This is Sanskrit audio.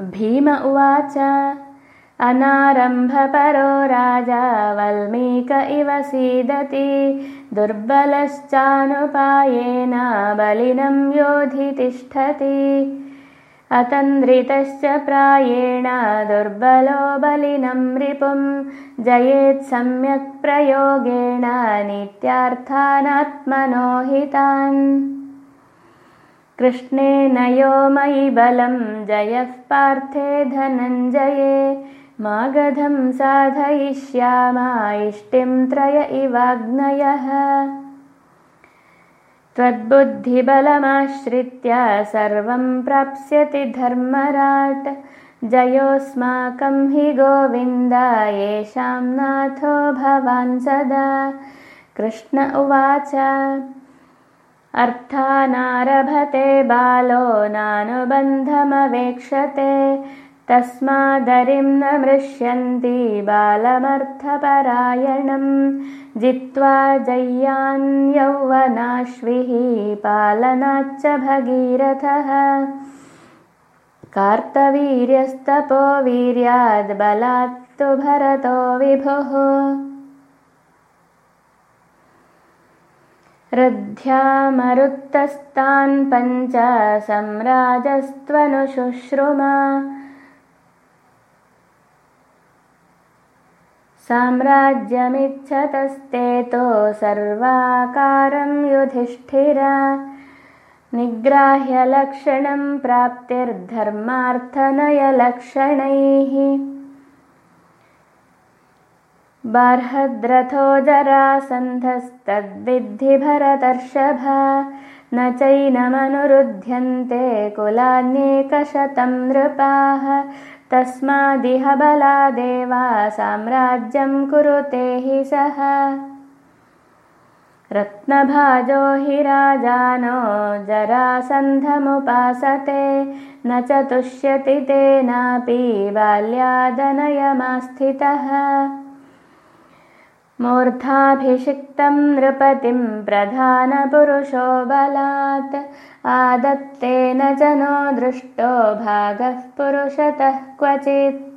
भीम उवाच अनारम्भपरो राजा वल्मीक इव सीदति दुर्बलश्चानुपायेन बलिनं योधि तिष्ठति। अतन्द्रितश्च प्रायेण दुर्बलो बलिनं रिपुं जयेत् सम्यक् प्रयोगेण नित्यार्थानात्मनो हितान् कृष्णेन यो मयि बलं जयः पार्थे धनञ्जये। मागधं साधयिष्यामा इष्टिं त्रय इवाग्नयः। त्वद्बुद्धिबलमाश्रित्य सर्वं प्राप्स्यति धर्मराट्। जयोऽस्माकं हि गोविन्द येषां नाथो भवान् सदा। कृष्ण उवाच अर्थानारभते बालो नानुबन्धमवेक्षते तस्मादरिं न मृष्यन्ति बालमर्थपरायणं जित्वा जय्यान्यौवनाश्विः पालनाच्च भगीरथः। कार्तवीर्यस्तपो वीर्याद्बलात्तु भरतो विभुः रथ्यामरुत्तस्तान् पञ्च सम्राजस्त्वनुशुश्रुमा साम्राज्यमिच्छतस्तेतो सर्वाकारं युधिष्ठिर। निग्राह्यलक्षणं प्राप्तिर्धर्मार्थनयलक्षणैः बार्हद्रथो जरासन्धस्तद्विद्धि भरतर्षभ न चैनमनुरुध्यन्ते कुलान्येकशतं नृपाः। तस्मादिह बलादेवा साम्राज्यं कुरुते हि सः। रत्नभाजो हि राजानो जरासन्धमुपासते। न च तुष्यति तेनापि बाल्यादनयमास्थितः मूर्धाभिषिक्तं नृपतिं प्रधानपुरुषो बलात्। आदत्तेन जनो दृष्टो भागः पुरुषतः क्वचित्